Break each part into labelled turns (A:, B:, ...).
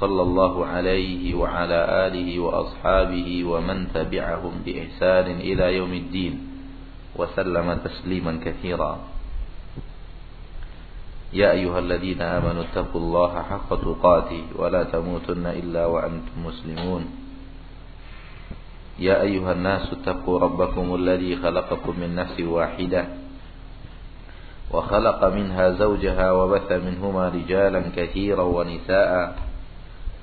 A: صلى الله عليه وعلى آله وأصحابه ومن تبعهم بإحسان إلى يوم الدين وسلم تسليما كثيرا. يا أيها الذين آمنوا اتقوا الله حق تقاته ولا تموتن إلا وأنتم مسلمون. يا أيها الناس اتقوا ربكم الذي خلقكم من نفس واحدة وخلق منها زوجها وبث منهما رجالا كثيرا ونساء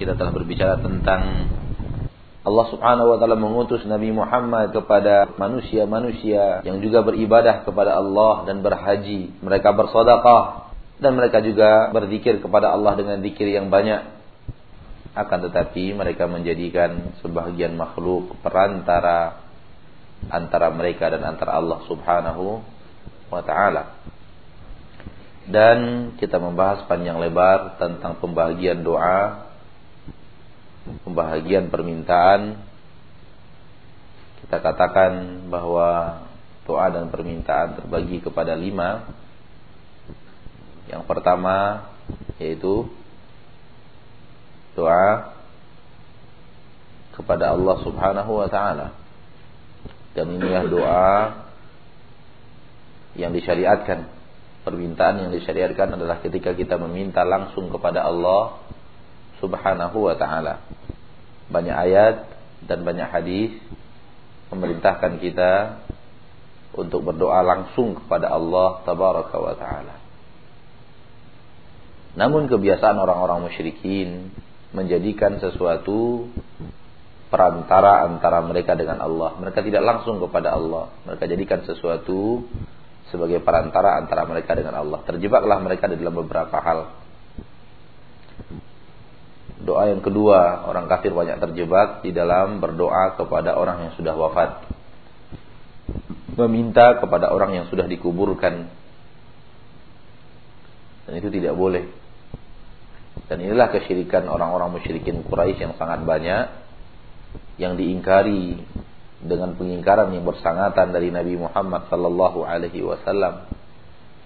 A: kita telah berbicara tentang Allah Subhanahu wa taala mengutus Nabi Muhammad kepada manusia-manusia yang juga beribadah kepada Allah dan berhaji. Mereka bersedekah dan mereka juga berzikir kepada Allah dengan zikir yang banyak. Akan tetapi mereka menjadikan sebagian makhluk perantara antara mereka dan antara Allah Subhanahu wa taala. Dan kita membahas panjang lebar tentang pembagian doa pembahagian permintaan. Kita katakan bahwa doa dan permintaan terbagi kepada lima. Yang pertama yaitu doa kepada Allah subhanahu wa ta'ala. Dan inilah doa yang disyariatkan. Permintaan yang disyariatkan adalah ketika kita meminta langsung kepada Allah Subhanahu wa taala. Banyak ayat dan banyak hadis memerintahkan kita untuk berdoa langsung kepada Allah tabaraka wa taala. Namun kebiasaan orang-orang musyrikin menjadikan sesuatu perantara antara mereka dengan Allah. Mereka tidak langsung kepada Allah. Mereka jadikan sesuatu sebagai perantara antara mereka dengan Allah. Terjebaklah mereka di dalam beberapa hal. Doa yang kedua, orang kafir banyak terjebak di dalam berdoa kepada orang yang sudah wafat. Meminta kepada orang yang sudah dikuburkan. Dan itu tidak boleh. Dan inilah kesyirikan orang-orang musyrikin Quraisy yang sangat banyak yang diingkari dengan pengingkaran yang bersangatan dari Nabi Muhammad sallallahu alaihi wasallam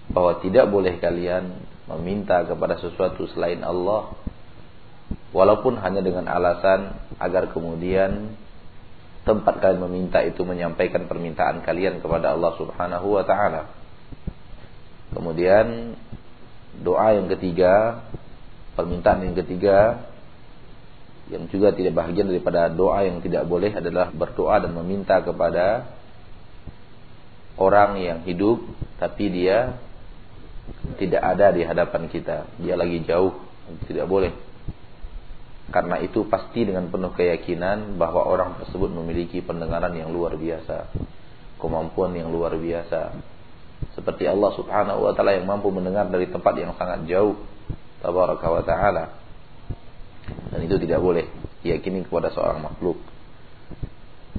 A: bahwa tidak boleh kalian meminta kepada sesuatu selain Allah walaupun hanya dengan alasan agar kemudian tempat kalian meminta itu menyampaikan permintaan kalian kepada Allah Subhanahu wa taala. Kemudian doa yang ketiga, permintaan yang ketiga yang juga tidak bahagian daripada doa yang tidak boleh adalah berdoa dan meminta kepada orang yang hidup tapi dia tidak ada di hadapan kita. Dia lagi jauh, tidak boleh. Karena itu pasti dengan penuh keyakinan bahwa orang tersebut memiliki pendengaran yang luar biasa, kemampuan yang luar biasa. Seperti Allah Subhanahu wa taala yang mampu mendengar dari tempat yang sangat jauh. Tabaraka wa taala. Dan itu tidak boleh diyakini kepada seorang makhluk.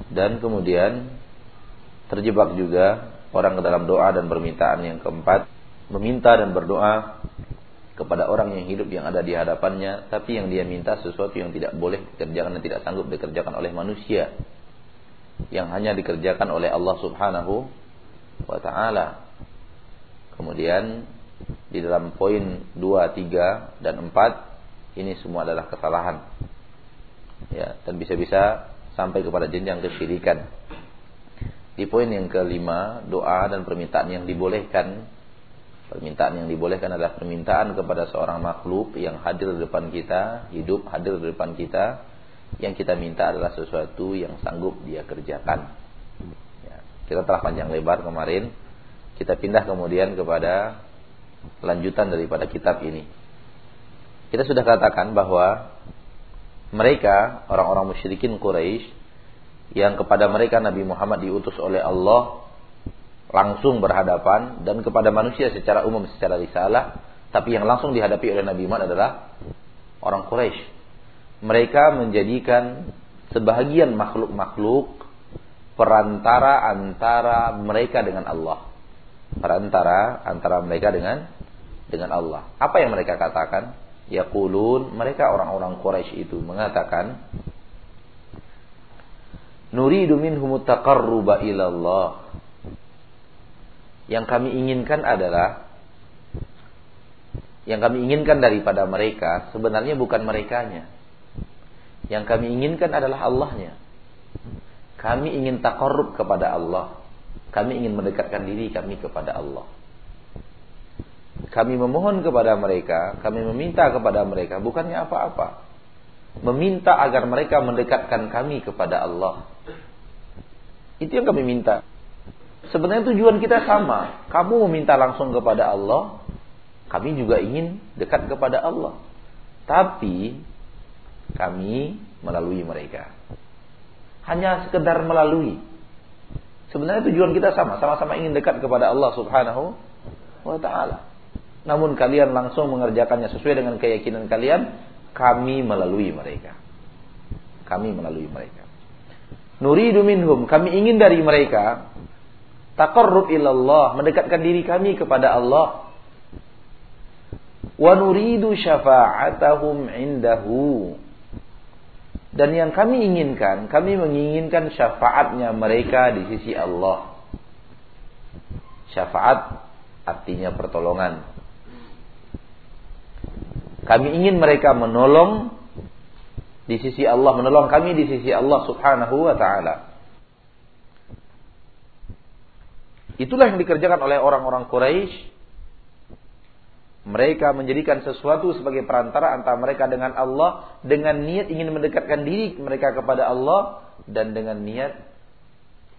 A: Dan kemudian terjebak juga orang ke dalam doa dan permintaan yang keempat, meminta dan berdoa kepada orang yang hidup yang ada di hadapannya tapi yang dia minta sesuatu yang tidak boleh dikerjakan dan tidak sanggup dikerjakan oleh manusia yang hanya dikerjakan oleh Allah Subhanahu wa taala. Kemudian di dalam poin 2, 3 dan 4 ini semua adalah kesalahan. Ya, dan bisa-bisa sampai kepada jenjang kesyirikan. Di poin yang kelima, doa dan permintaan yang dibolehkan Permintaan yang dibolehkan adalah permintaan kepada seorang makhluk yang hadir di depan kita, hidup hadir di depan kita, Yang kita minta adalah sesuatu yang sanggup dia kerjakan. Ya, kita telah panjang lebar kemarin. Kita pindah kemudian kepada lanjutan daripada kitab ini. Kita sudah katakan bahwa mereka orang-orang musyrikin Quraisy yang kepada mereka Nabi Muhammad diutus oleh Allah langsung berhadapan dan kepada manusia secara umum secara risalah tapi yang langsung dihadapi oleh Nabi Muhammad adalah orang Quraisy. Mereka menjadikan sebahagian makhluk-makhluk perantara antara mereka dengan Allah. Perantara antara mereka dengan dengan Allah. Apa yang mereka katakan? Yaqulun, mereka orang-orang Quraisy itu mengatakan Nuridu minhum taqarruba ilallah. Yang kami inginkan adalah yang kami inginkan daripada mereka sebenarnya bukan merekanya. Yang kami inginkan adalah Allahnya. Kami ingin takarrub kepada Allah. Kami ingin mendekatkan diri kami kepada Allah. Kami memohon kepada mereka, kami meminta kepada mereka, bukannya apa-apa. Meminta agar mereka mendekatkan kami kepada Allah. Itu yang kami minta. Sebenarnya tujuan kita sama. Kamu meminta langsung kepada Allah, kami juga ingin dekat kepada Allah. Tapi kami melalui mereka. Hanya sekedar melalui. Sebenarnya tujuan kita sama, sama-sama ingin dekat kepada Allah Subhanahu wa taala. Namun kalian langsung mengerjakannya sesuai dengan keyakinan kalian, kami melalui mereka. Kami melalui mereka. Nuridu minhum, kami ingin dari mereka taqarrub ilallah, mendekatkan diri kami kepada Allah. Wa nuridu syafa'atahum indahu. Dan yang kami inginkan, kami menginginkan syafaatnya mereka di sisi Allah. Syafaat artinya pertolongan. Kami ingin mereka menolong di sisi Allah, menolong kami di sisi Allah Subhanahu wa taala. Itulah yang dikerjakan oleh orang-orang Quraisy. Mereka menjadikan sesuatu sebagai perantara antara mereka dengan Allah dengan niat ingin mendekatkan diri mereka kepada Allah dan dengan niat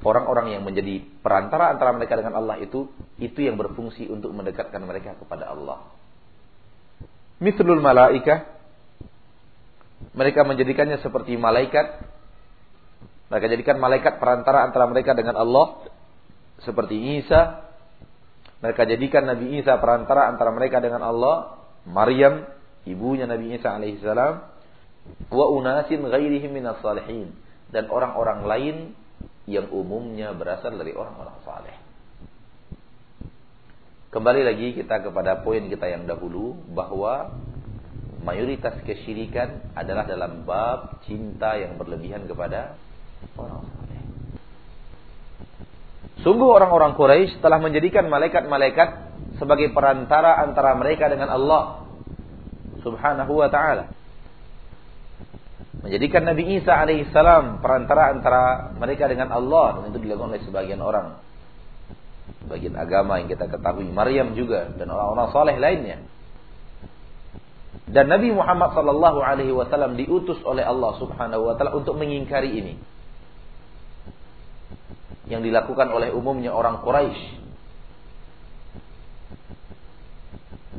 A: orang-orang yang menjadi perantara antara mereka dengan Allah itu itu yang berfungsi untuk mendekatkan mereka kepada Allah. Mithlul malaikah mereka menjadikannya seperti malaikat. Mereka jadikan malaikat perantara antara mereka dengan Allah. Seperti Isa. Mereka jadikan Nabi Isa perantara antara mereka dengan Allah. Maryam, ibunya Nabi Isa alaihissalam. Wa unasin ghairihim minas salihin. Dan orang-orang lain yang umumnya berasal dari orang-orang saleh. Kembali lagi kita kepada poin kita yang dahulu bahwa mayoritas kesyirikan adalah dalam bab cinta yang berlebihan kepada orang. Sungguh orang-orang Quraisy telah menjadikan malaikat-malaikat sebagai perantara antara mereka dengan Allah Subhanahu wa taala. Menjadikan Nabi Isa alaihissalam perantara antara mereka dengan Allah dan itu dilakukan oleh sebagian orang. Bagian agama yang kita ketahui Maryam juga dan orang-orang soleh lainnya. Dan Nabi Muhammad sallallahu alaihi wasallam diutus oleh Allah Subhanahu wa taala untuk mengingkari ini. Yang dilakukan oleh umumnya orang Quraisy.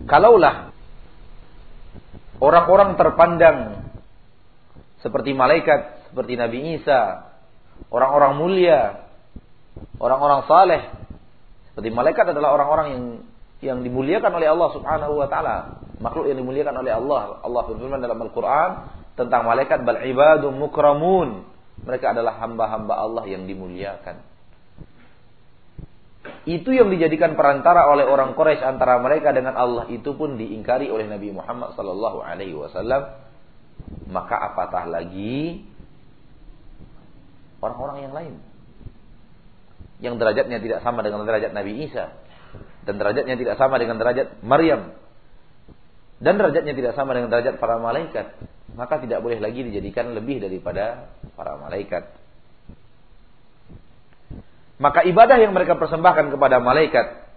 A: Kalaulah orang-orang terpandang seperti malaikat, seperti Nabi Isa, orang-orang mulia, orang-orang saleh, seperti malaikat adalah orang-orang yang yang dimuliakan oleh Allah Subhanahu wa taala makhluk yang dimuliakan oleh Allah. Allah berfirman dalam Al-Quran tentang malaikat bal ibadum mukramun. Mereka adalah hamba-hamba Allah yang dimuliakan. Itu yang dijadikan perantara oleh orang Quraisy antara mereka dengan Allah. Itu pun diingkari oleh Nabi Muhammad sallallahu alaihi wasallam. Maka apatah lagi orang-orang yang lain. Yang derajatnya tidak sama dengan derajat Nabi Isa. Dan derajatnya tidak sama dengan derajat Maryam. Dan derajatnya tidak sama dengan derajat para malaikat, maka tidak boleh lagi dijadikan lebih daripada para malaikat. Maka ibadah yang mereka persembahkan kepada malaikat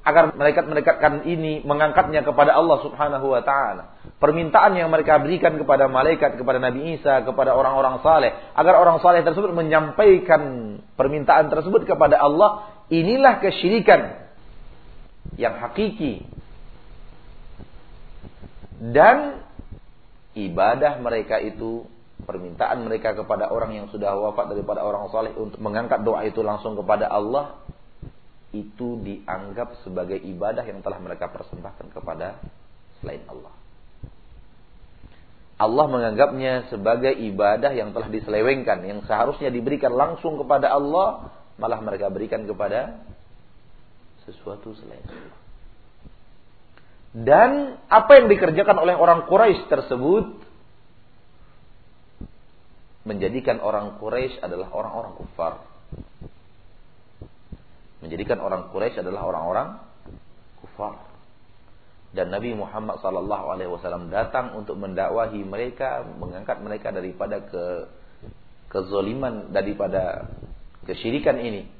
A: agar malaikat-malaikatkan ini mengangkatnya kepada Allah Subhanahu wa taala. Permintaan yang mereka berikan kepada malaikat, kepada Nabi Isa, kepada orang-orang saleh, agar orang saleh tersebut menyampaikan permintaan tersebut kepada Allah, inilah kesyirikan yang hakiki. Dan ibadah mereka itu permintaan mereka kepada orang yang sudah wafat daripada orang saleh untuk mengangkat doa itu langsung kepada Allah itu dianggap sebagai ibadah yang telah mereka persembahkan kepada selain Allah. Allah menganggapnya sebagai ibadah yang telah diselewengkan, yang seharusnya diberikan langsung kepada Allah, malah mereka berikan kepada sesuatu selain Allah. Dan apa yang dikerjakan oleh orang Quraisy tersebut menjadikan orang Quraisy adalah orang-orang kufar menjadikan orang Quraisy adalah orang-orang kufar. Dan Nabi Muhammad sallallahu alaihi wasallam datang untuk mendakwahi mereka, mengangkat mereka daripada ke kezaliman daripada kesyirikan ini.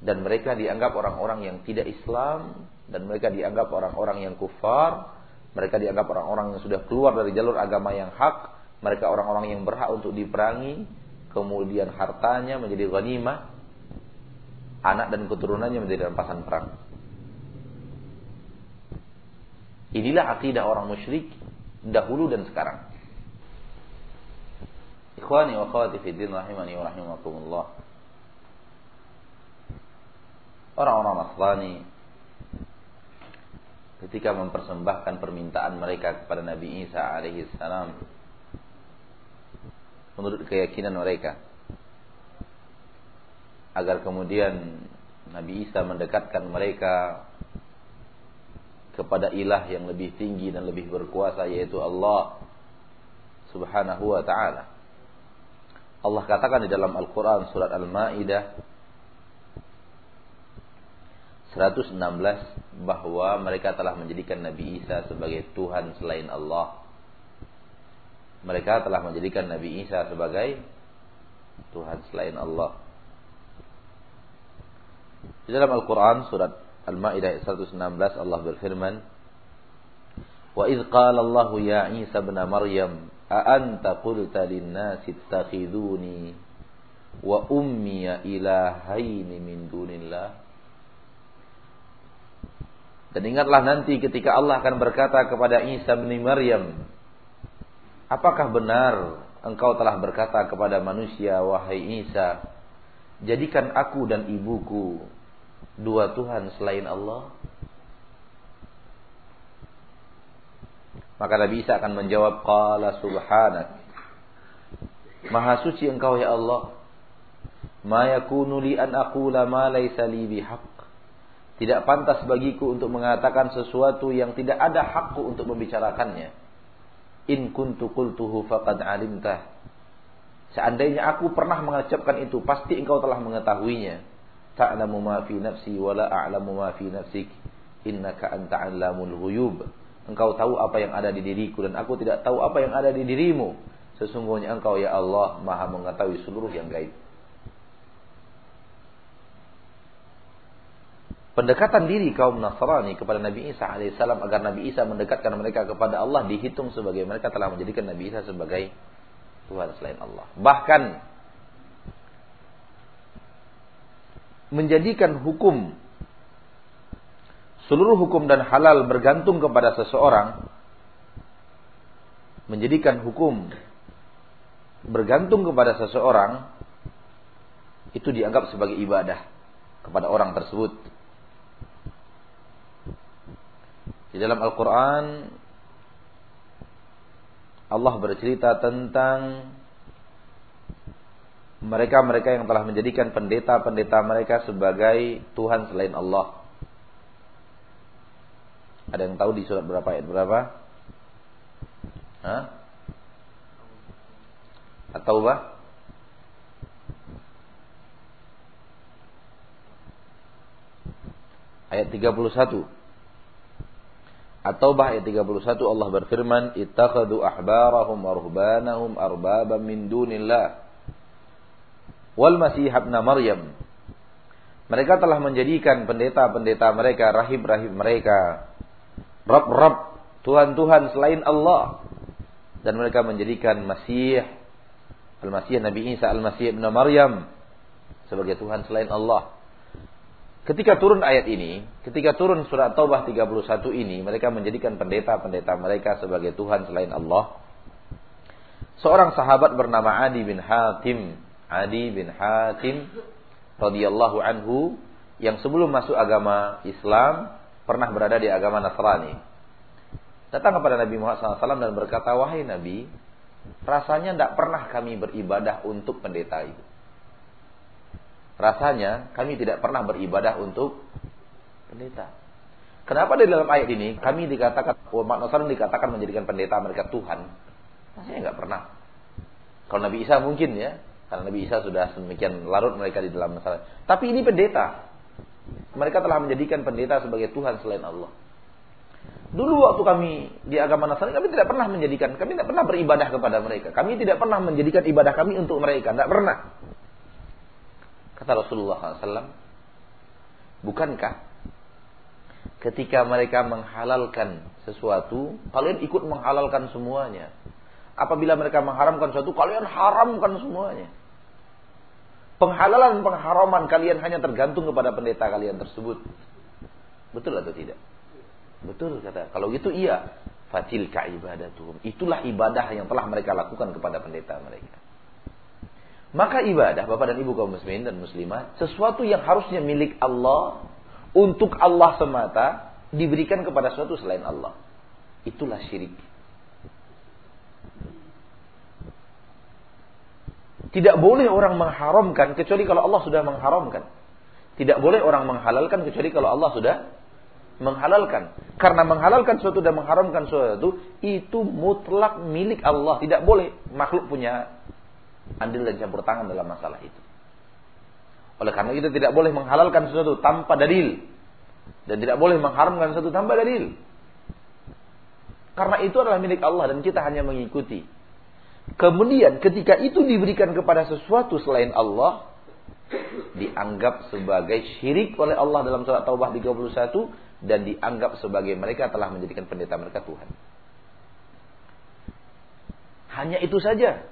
A: Dan mereka dianggap orang-orang yang tidak Islam dan mereka dianggap orang-orang yang kufar, mereka dianggap orang-orang yang sudah keluar dari jalur agama yang hak, mereka orang-orang yang berhak untuk diperangi, kemudian hartanya menjadi ghanimah, anak dan keturunannya menjadi rampasan perang. Inilah akidah orang musyrik dahulu dan sekarang. Ikhwani wa akhwati fi din rahimani wa rahimakumullah. Orang-orang Nasrani ketika mempersembahkan permintaan mereka kepada Nabi Isa alaihi salam menurut keyakinan mereka agar kemudian Nabi Isa mendekatkan mereka kepada ilah yang lebih tinggi dan lebih berkuasa yaitu Allah Subhanahu wa taala. Allah katakan di dalam Al-Qur'an surat Al-Maidah 116 bahwa mereka telah menjadikan Nabi Isa sebagai Tuhan selain Allah. Mereka telah menjadikan Nabi Isa sebagai Tuhan selain Allah. Di dalam Al-Quran surat Al-Ma'idah 116 Allah berfirman Wa idh qala Allah ya Isa bin Maryam a anta qulta lin-nasi ittakhiduni wa ummi ilahaini min dunillah Dan ingatlah nanti ketika Allah akan berkata kepada Isa bin Maryam Apakah benar engkau telah berkata kepada manusia wahai Isa jadikan aku dan ibuku dua Tuhan selain Allah? Maka Nabi Isa akan menjawab qala subhanak. Maha suci engkau ya Allah. Ma yakunu li an aqula ma laysa li bihaq. Tidak pantas bagiku untuk mengatakan sesuatu yang tidak ada hakku untuk membicarakannya. In kuntu qultuhu faqad alimtah. Seandainya aku pernah mengucapkan itu, pasti engkau telah mengetahuinya. Ta'lamu ma fi nafsi wa la a'lamu ma fi nafsik. Innaka anta 'allamul ghuyub. Engkau tahu apa yang ada di diriku dan aku tidak tahu apa yang ada di dirimu. Sesungguhnya engkau ya Allah Maha mengetahui seluruh yang gaib. Pendekatan diri kaum Nasrani kepada Nabi Isa alaihissalam agar Nabi Isa mendekatkan mereka kepada Allah dihitung sebagai mereka telah menjadikan Nabi Isa sebagai Tuhan selain Allah. Bahkan menjadikan hukum seluruh hukum dan halal bergantung kepada seseorang menjadikan hukum bergantung kepada seseorang itu dianggap sebagai ibadah kepada orang tersebut. Di dalam Al-Qur'an Allah bercerita tentang mereka-mereka yang telah menjadikan pendeta-pendeta mereka sebagai Tuhan selain Allah. Ada yang tahu di surat berapa ayat berapa? Hah? Atau bah? Ayat 31. At-Taubah ayat 31 Allah berfirman, "Ittakhadhu ahbarahum wa ruhbanahum arbaban min dunillah." Wal Masih ibn Maryam. Mereka telah menjadikan pendeta-pendeta mereka, rahib-rahib mereka, Rob-Rob, Tuhan-Tuhan selain Allah. Dan mereka menjadikan Masih, Al-Masih Nabi Isa, Al-Masih Ibn Maryam sebagai Tuhan selain Allah. Ketika turun ayat ini, ketika turun surat Taubah 31 ini, mereka menjadikan pendeta-pendeta mereka sebagai Tuhan selain Allah. Seorang sahabat bernama Adi bin Hatim, Adi bin Hatim radhiyallahu anhu yang sebelum masuk agama Islam pernah berada di agama Nasrani. Datang kepada Nabi Muhammad SAW dan berkata, Wahai Nabi, rasanya tidak pernah kami beribadah untuk pendeta itu. Rasanya kami tidak pernah beribadah untuk pendeta. Kenapa di dalam ayat ini kami dikatakan umat Nasrani dikatakan menjadikan pendeta mereka Tuhan? Rasanya nggak pernah. Kalau Nabi Isa mungkin ya, karena Nabi Isa sudah sedemikian larut mereka di dalam masalah. Tapi ini pendeta. Mereka telah menjadikan pendeta sebagai Tuhan selain Allah. Dulu waktu kami di agama Nasrani kami tidak pernah menjadikan, kami tidak pernah beribadah kepada mereka. Kami tidak pernah menjadikan ibadah kami untuk mereka, tidak pernah. Kata Rasulullah SAW, bukankah ketika mereka menghalalkan sesuatu, kalian ikut menghalalkan semuanya? apabila mereka mengharamkan sesuatu, kalian haramkan semuanya. Penghalalan pengharaman kalian hanya tergantung kepada pendeta kalian tersebut. Betul atau tidak? Betul kata. Kalau gitu iya. Fatil ka ibadatuhum. Itulah ibadah yang telah mereka lakukan kepada pendeta mereka. Maka ibadah Bapak dan Ibu kaum muslimin dan muslimah sesuatu yang harusnya milik Allah untuk Allah semata diberikan kepada suatu selain Allah. Itulah syirik. Tidak boleh orang mengharamkan kecuali kalau Allah sudah mengharamkan. Tidak boleh orang menghalalkan kecuali kalau Allah sudah menghalalkan. Karena menghalalkan sesuatu dan mengharamkan sesuatu itu mutlak milik Allah. Tidak boleh makhluk punya andil dan campur tangan dalam masalah itu. Oleh karena itu tidak boleh menghalalkan sesuatu tanpa dalil dan tidak boleh mengharamkan sesuatu tanpa dalil. Karena itu adalah milik Allah dan kita hanya mengikuti. Kemudian ketika itu diberikan kepada sesuatu selain Allah, dianggap sebagai syirik oleh Allah dalam surat Taubah 31 dan dianggap sebagai mereka telah menjadikan pendeta mereka Tuhan. Hanya itu saja.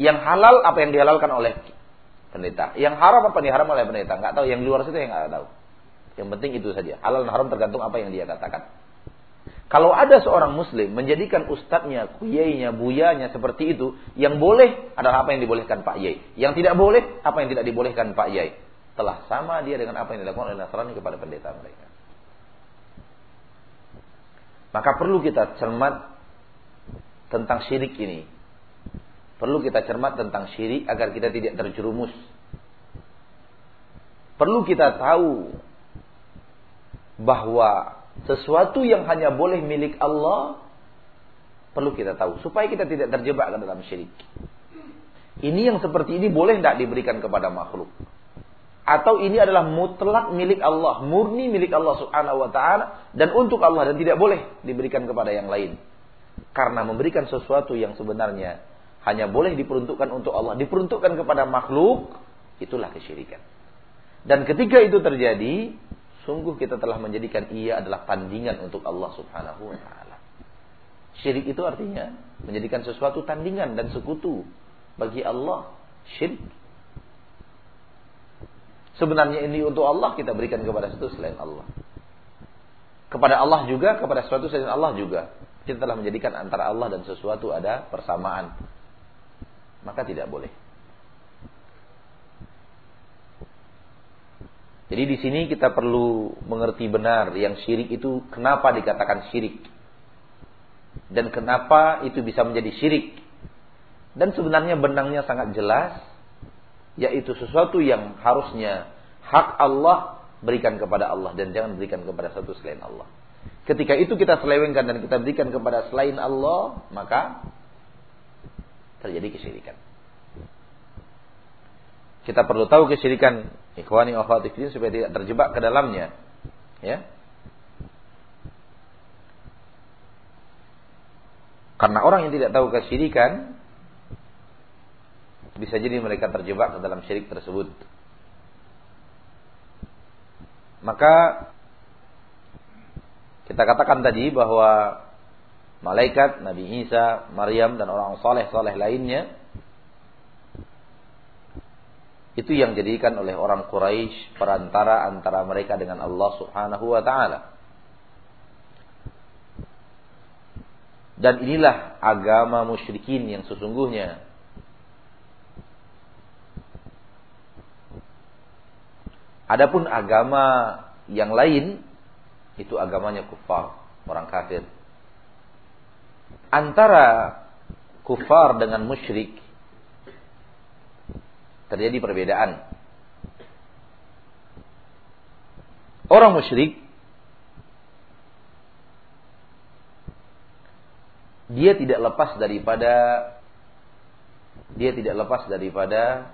A: Yang halal apa yang dihalalkan oleh pendeta. Yang haram apa yang diharam oleh pendeta. Nggak tahu. Yang luar situ yang nggak tahu. Yang penting itu saja. Halal dan haram tergantung apa yang dia katakan. Kalau ada seorang muslim menjadikan ustadznya, kuyainya, buyanya seperti itu, yang boleh adalah apa yang dibolehkan Pak Yai. Yang tidak boleh, apa yang tidak dibolehkan Pak Yai. Telah sama dia dengan apa yang dilakukan oleh Nasrani kepada pendeta mereka. Maka perlu kita cermat tentang syirik ini. Perlu kita cermat tentang syirik agar kita tidak terjerumus. Perlu kita tahu bahwa sesuatu yang hanya boleh milik Allah perlu kita tahu supaya kita tidak terjebak ke dalam syirik. Ini yang seperti ini boleh tidak diberikan kepada makhluk? Atau ini adalah mutlak milik Allah, murni milik Allah Subhanahu wa taala dan untuk Allah dan tidak boleh diberikan kepada yang lain. Karena memberikan sesuatu yang sebenarnya hanya boleh diperuntukkan untuk Allah, diperuntukkan kepada makhluk, itulah kesyirikan. Dan ketika itu terjadi, sungguh kita telah menjadikan ia adalah tandingan untuk Allah Subhanahu wa taala. Syirik itu artinya menjadikan sesuatu tandingan dan sekutu bagi Allah. Syirik. Sebenarnya ini untuk Allah kita berikan kepada sesuatu selain Allah. Kepada Allah juga, kepada sesuatu selain Allah juga. Kita telah menjadikan antara Allah dan sesuatu ada persamaan. Maka tidak boleh. Jadi di sini kita perlu mengerti benar yang syirik itu kenapa dikatakan syirik. Dan kenapa itu bisa menjadi syirik. Dan sebenarnya benangnya sangat jelas. Yaitu sesuatu yang harusnya hak Allah berikan kepada Allah. Dan jangan berikan kepada satu selain Allah. Ketika itu kita selewengkan dan kita berikan kepada selain Allah. Maka terjadi kesyirikan. Kita perlu tahu kesyirikan ikhwani wa akhwati supaya tidak terjebak ke dalamnya. Ya. Karena orang yang tidak tahu kesyirikan bisa jadi mereka terjebak ke dalam syirik tersebut. Maka kita katakan tadi bahwa malaikat, Nabi Isa, Maryam dan orang soleh-soleh lainnya itu yang dijadikan oleh orang Quraisy perantara antara mereka dengan Allah Subhanahu wa taala. Dan inilah agama musyrikin yang sesungguhnya. Adapun agama yang lain itu agamanya kufar, orang kafir. Antara kufar dengan musyrik terjadi perbedaan. Orang musyrik dia tidak lepas daripada dia tidak lepas daripada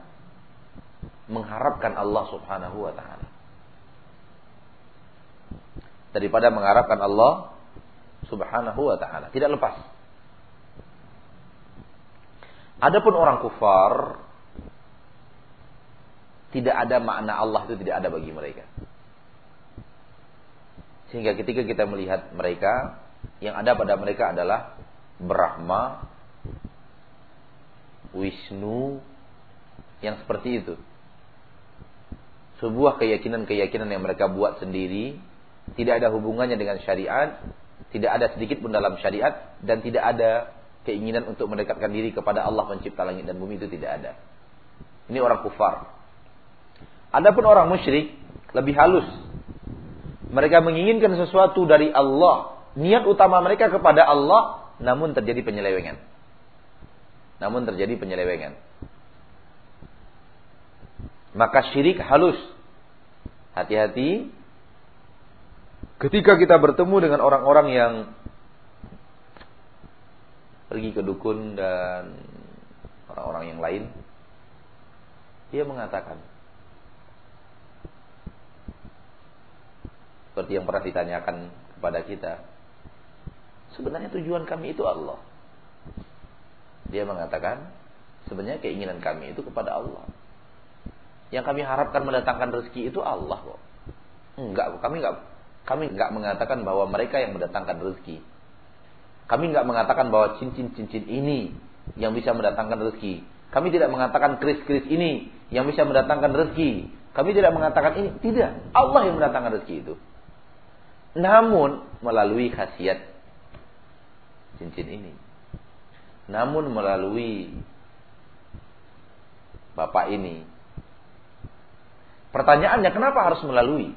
A: mengharapkan Allah Subhanahu wa taala. Daripada mengharapkan Allah Subhanahu wa taala, tidak lepas. Adapun orang kufar tidak ada makna Allah itu tidak ada bagi mereka. Sehingga ketika kita melihat mereka, yang ada pada mereka adalah Brahma, Wisnu, yang seperti itu. Sebuah keyakinan-keyakinan yang mereka buat sendiri, tidak ada hubungannya dengan syariat, tidak ada sedikit pun dalam syariat, dan tidak ada keinginan untuk mendekatkan diri kepada Allah pencipta langit dan bumi itu tidak ada. Ini orang kufar. Adapun orang musyrik lebih halus. Mereka menginginkan sesuatu dari Allah. Niat utama mereka kepada Allah namun terjadi penyelewengan. Namun terjadi penyelewengan. Maka syirik halus. Hati-hati ketika kita bertemu dengan orang-orang yang pergi ke dukun dan orang-orang yang lain dia mengatakan Seperti yang pernah ditanyakan kepada kita. Sebenarnya tujuan kami itu Allah. Dia mengatakan, sebenarnya keinginan kami itu kepada Allah. Yang kami harapkan mendatangkan rezeki itu Allah kok. Enggak, kami enggak kami enggak mengatakan bahwa mereka yang mendatangkan rezeki. Kami enggak mengatakan bahwa cincin-cincin ini yang bisa mendatangkan rezeki. Kami tidak mengatakan keris-keris ini yang bisa mendatangkan rezeki. Kami tidak mengatakan ini, tidak. Allah yang mendatangkan rezeki itu. Namun melalui khasiat cincin ini. Namun melalui bapak ini. Pertanyaannya kenapa harus melalui?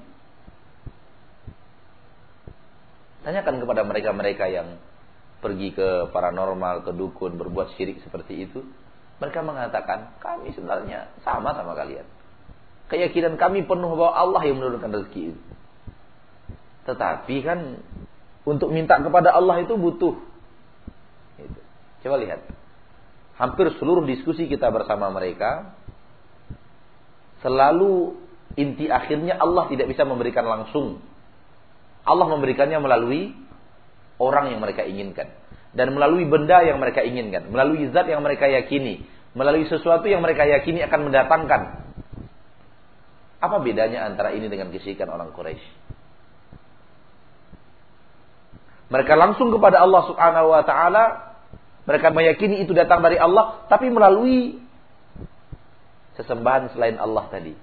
A: Tanyakan kepada mereka-mereka yang pergi ke paranormal, ke dukun, berbuat syirik seperti itu. Mereka mengatakan, kami sebenarnya sama sama kalian. Keyakinan kami penuh bahwa Allah yang menurunkan rezeki itu. Tetapi kan untuk minta kepada Allah itu butuh. Itu. Coba lihat. Hampir seluruh diskusi kita bersama mereka selalu inti akhirnya Allah tidak bisa memberikan langsung. Allah memberikannya melalui orang yang mereka inginkan dan melalui benda yang mereka inginkan, melalui zat yang mereka yakini, melalui sesuatu yang mereka yakini akan mendatangkan. Apa bedanya antara ini dengan kesyirikan orang Quraisy? Mereka langsung kepada Allah Subhanahu wa taala. Mereka meyakini itu datang dari Allah tapi melalui sesembahan selain Allah tadi.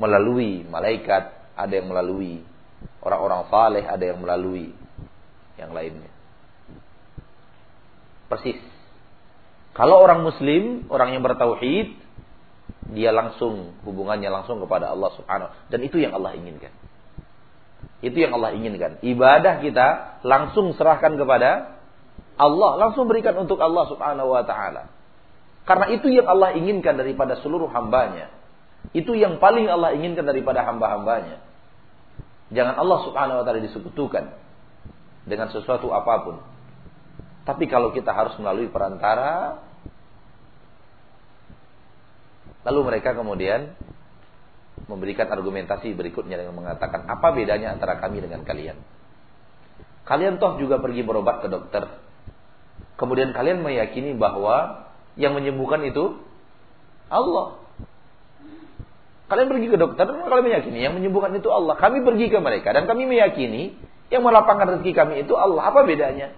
A: Melalui malaikat, ada yang melalui orang-orang saleh, ada yang melalui yang lainnya. Persis. Kalau orang muslim, orang yang bertauhid, dia langsung hubungannya langsung kepada Allah Subhanahu dan itu yang Allah inginkan. Itu yang Allah inginkan. Ibadah kita langsung serahkan kepada Allah, langsung berikan untuk Allah Subhanahu wa taala. Karena itu yang Allah inginkan daripada seluruh hambanya. Itu yang paling Allah inginkan daripada hamba-hambanya. Jangan Allah Subhanahu wa taala disekutukan dengan sesuatu apa pun. Tapi kalau kita harus melalui perantara lalu mereka kemudian memberikan argumentasi berikutnya dengan mengatakan apa bedanya antara kami dengan kalian. Kalian toh juga pergi berobat ke dokter. Kemudian kalian meyakini bahwa yang menyembuhkan itu Allah. Kalian pergi ke dokter kalian meyakini yang menyembuhkan itu Allah. Kami pergi ke mereka dan kami meyakini yang melapangkan rezeki kami itu Allah. Apa bedanya?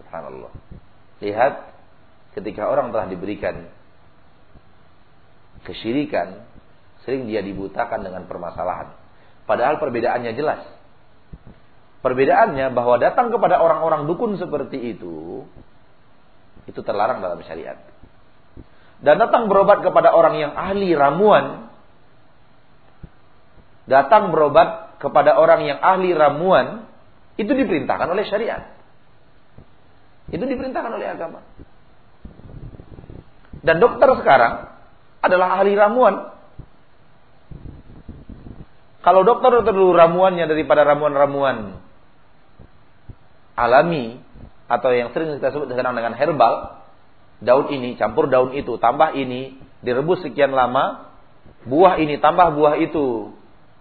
A: Subhanallah. Lihat ketika orang telah diberikan kesyirikan, sering dia dibutakan dengan permasalahan. Padahal perbedaannya jelas. Perbedaannya bahwa datang kepada orang-orang dukun seperti itu, itu terlarang dalam syariat. Dan datang berobat kepada orang yang ahli ramuan, datang berobat kepada orang yang ahli ramuan, itu diperintahkan oleh syariat. Itu diperintahkan oleh agama. Dan dokter sekarang adalah ahli ramuan. Kalau dokter dulu ramuannya daripada ramuan-ramuan alami atau yang sering kita sebut sekarang dengan herbal, daun ini campur daun itu, tambah ini, direbus sekian lama, buah ini tambah buah itu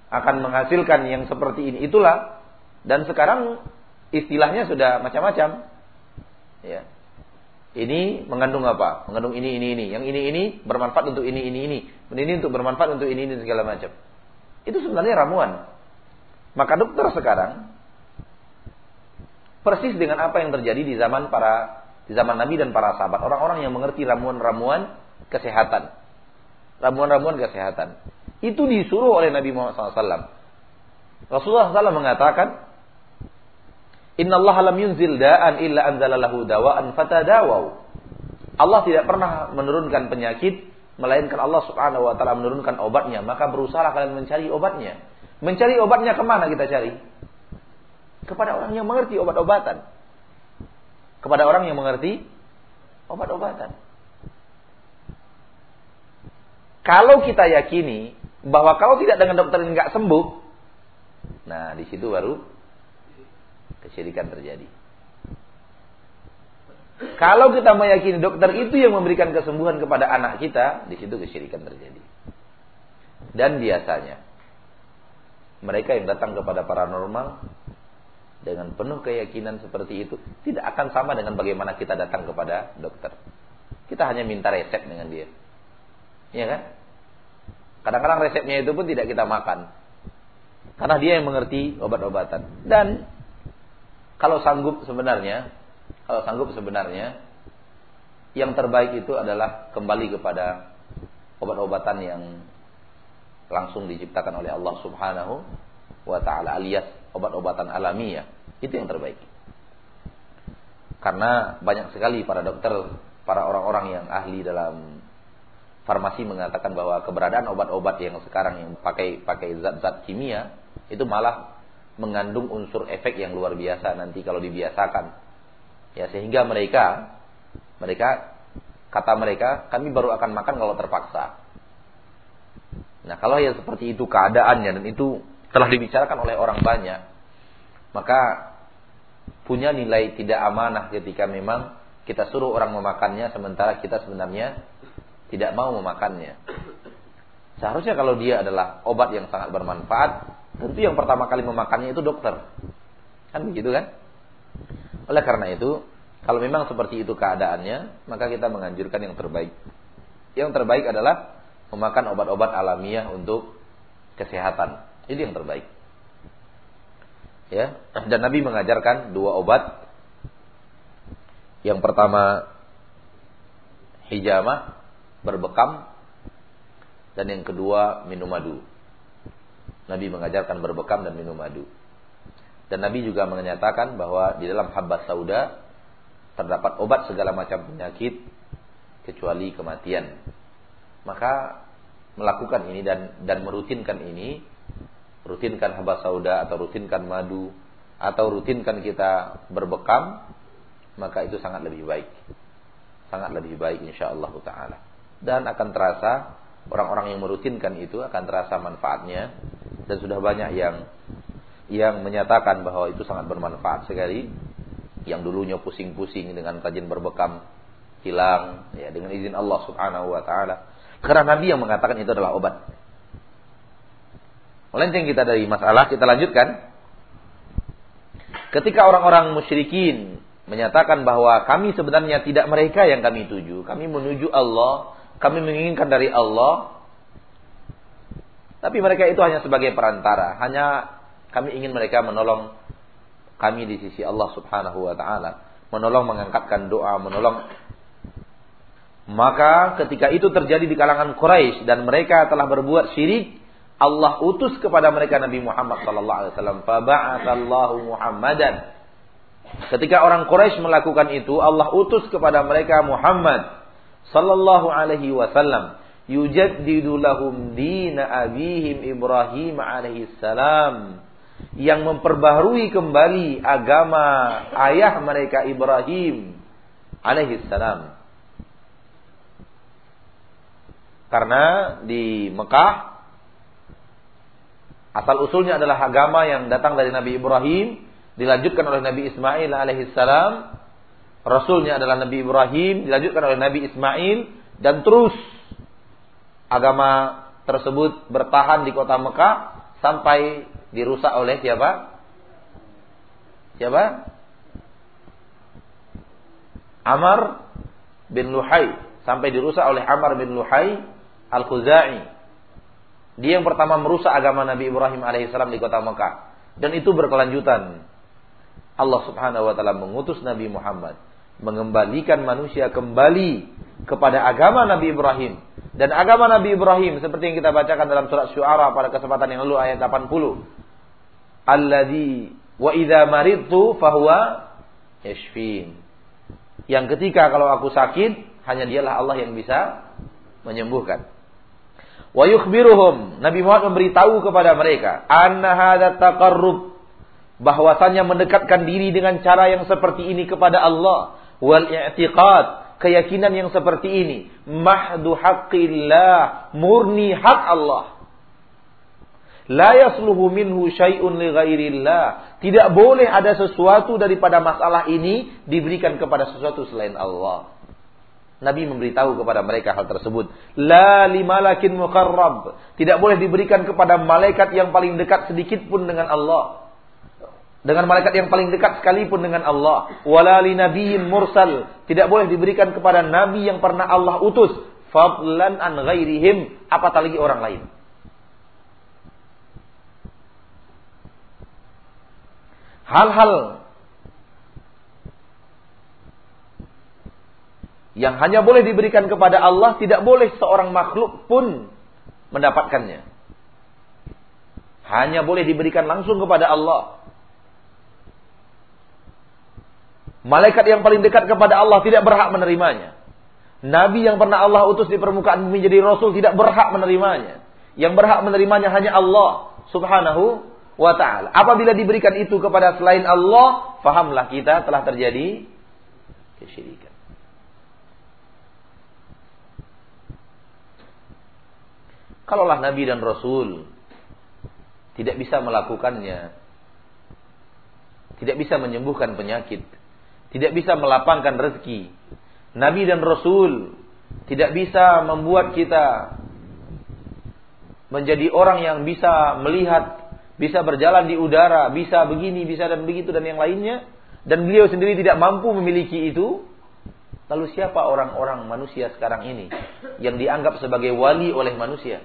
A: akan menghasilkan yang seperti ini. Itulah dan sekarang istilahnya sudah macam-macam. Ya. Ini mengandung apa? Mengandung ini, ini, ini. Yang ini, ini bermanfaat untuk ini, ini, ini. Ini untuk bermanfaat untuk ini, ini segala macam. Itu sebenarnya ramuan. Maka dokter sekarang persis dengan apa yang terjadi di zaman para di zaman Nabi dan para sahabat. Orang-orang yang mengerti ramuan-ramuan kesehatan. Ramuan-ramuan kesehatan. Itu disuruh oleh Nabi Muhammad SAW. Rasulullah SAW mengatakan, Inna Allah lam yunzil da'an illa anzalalahu dawa'an fatadawau. Allah tidak pernah menurunkan penyakit melainkan Allah Subhanahu wa taala menurunkan obatnya, maka berusaha kalian mencari obatnya. Mencari obatnya ke mana kita cari? Kepada orang yang mengerti obat-obatan. Kepada orang yang mengerti obat-obatan. Kalau kita yakini bahwa kalau tidak dengan dokter ini nggak sembuh, nah di situ baru kesyirikan terjadi. Kalau kita meyakini dokter itu yang memberikan kesembuhan kepada anak kita, di situ kesyirikan terjadi. Dan biasanya mereka yang datang kepada paranormal dengan penuh keyakinan seperti itu tidak akan sama dengan bagaimana kita datang kepada dokter. Kita hanya minta resep dengan dia. Iya kan? Kadang-kadang resepnya itu pun tidak kita makan. Karena dia yang mengerti obat-obatan. Dan kalau sanggup sebenarnya, kalau sanggup sebenarnya, yang terbaik itu adalah kembali kepada obat-obatan yang langsung diciptakan oleh Allah Subhanahu wa taala alias obat-obatan alamiah. Itu yang terbaik. Karena banyak sekali para dokter, para orang-orang yang ahli dalam farmasi mengatakan bahwa keberadaan obat-obat yang sekarang yang pakai pakai zat-zat kimia itu malah mengandung unsur efek yang luar biasa nanti kalau dibiasakan. Ya sehingga mereka mereka kata mereka kami baru akan makan kalau terpaksa. Nah, kalau yang seperti itu keadaannya dan itu telah dibicarakan oleh orang banyak, maka punya nilai tidak amanah ketika memang kita suruh orang memakannya sementara kita sebenarnya tidak mau memakannya. Seharusnya kalau dia adalah obat yang sangat bermanfaat, tentu yang pertama kali memakannya itu dokter. Kan begitu kan? Oleh karena itu, kalau memang seperti itu keadaannya, maka kita menganjurkan yang terbaik. Yang terbaik adalah memakan obat-obat alamiah untuk kesehatan. Ini yang terbaik. Ya, dan Nabi mengajarkan dua obat. Yang pertama hijamah berbekam dan yang kedua minum madu. Nabi mengajarkan berbekam dan minum madu. Dan Nabi juga menyatakan bahwa di dalam habbas sauda terdapat obat segala macam penyakit kecuali kematian. Maka melakukan ini dan dan merutinkan ini, rutinkan habbas sauda atau rutinkan madu atau rutinkan kita berbekam, maka itu sangat lebih baik. Sangat lebih baik insyaallah taala. Dan akan terasa orang-orang yang merutinkan itu akan terasa manfaatnya. Dan sudah banyak yang yang menyatakan bahwa itu sangat bermanfaat sekali. Yang dulunya pusing-pusing dengan kajian berbekam hilang ya dengan izin Allah Subhanahu wa taala. Karena Nabi yang mengatakan itu adalah obat. Melenceng kita dari masalah kita lanjutkan. Ketika orang-orang musyrikin menyatakan bahwa kami sebenarnya tidak mereka yang kami tuju kami menuju Allah kami menginginkan dari Allah. Tapi mereka itu hanya sebagai perantara. Hanya kami ingin mereka menolong kami di sisi Allah subhanahu wa ta'ala. Menolong mengangkatkan doa, menolong. Maka ketika itu terjadi di kalangan Quraisy dan mereka telah berbuat syirik, Allah utus kepada mereka Nabi Muhammad sallallahu alaihi wasallam. Faba'atsallahu Muhammadan. Ketika orang Quraisy melakukan itu, Allah utus kepada mereka Muhammad sallallahu alaihi wasallam yujaddidu lahum dina abihim Ibrahim alaihi salam yang memperbaharui kembali agama ayah mereka Ibrahim alaihi salam. Karena di Mekah asal usulnya adalah agama yang datang dari Nabi Ibrahim, dilanjutkan oleh Nabi Ismail alaihi salam, Rasulnya adalah Nabi Ibrahim, dilanjutkan oleh Nabi Ismail, dan terus agama tersebut bertahan di kota Mekah sampai dirusak oleh siapa? Siapa? Amr bin Luhai. Sampai dirusak oleh Amr bin Luhai Al-Khuzai. Dia yang pertama merusak agama Nabi Ibrahim alaihissalam di kota Mekah. Dan itu berkelanjutan. Allah subhanahu wa ta'ala mengutus Nabi Muhammad mengembalikan manusia kembali kepada agama Nabi Ibrahim. Dan agama Nabi Ibrahim seperti yang kita bacakan dalam surat Syuara pada kesempatan yang lalu ayat 80. Alladzi wa idza maridtu fahuwa yashfin. Yang ketika kalau aku sakit, hanya dialah Allah yang bisa menyembuhkan. Wa yukhbiruhum, Nabi Muhammad memberitahu kepada mereka, anna hadza taqarrub bahwasanya mendekatkan diri dengan cara yang seperti ini kepada Allah wal i'tiqad keyakinan yang seperti ini. Mahdu haqqillah murni hak Allah. La yasluhu minhu syai'un li ghairillah. Tidak boleh ada sesuatu daripada masalah ini diberikan kepada sesuatu selain Allah. Nabi memberitahu kepada mereka hal tersebut. La limalakin muqarrab. Tidak boleh diberikan kepada malaikat yang paling dekat sedikit pun dengan Allah dengan malaikat yang paling dekat sekalipun dengan Allah. Wala li nabiyyin mursal. Tidak boleh diberikan kepada nabi yang pernah Allah utus. Fadlan an ghairihim. Apatah lagi orang lain. Hal-hal yang hanya boleh diberikan kepada Allah, tidak boleh seorang makhluk pun mendapatkannya. Hanya boleh diberikan langsung kepada Allah. Malaikat yang paling dekat kepada Allah tidak berhak menerimanya. Nabi yang pernah Allah utus di permukaan bumi jadi rasul tidak berhak menerimanya. Yang berhak menerimanya hanya Allah Subhanahu wa taala. Apabila diberikan itu kepada selain Allah, fahamlah kita telah terjadi kesyirikan. Kalaulah Nabi dan Rasul tidak bisa melakukannya, tidak bisa menyembuhkan penyakit, tidak bisa melapangkan rezeki. Nabi dan Rasul tidak bisa membuat kita menjadi orang yang bisa melihat, bisa berjalan di udara, bisa begini, bisa dan begitu dan yang lainnya. Dan beliau sendiri tidak mampu memiliki itu. Lalu siapa orang-orang manusia sekarang ini yang dianggap sebagai wali oleh manusia?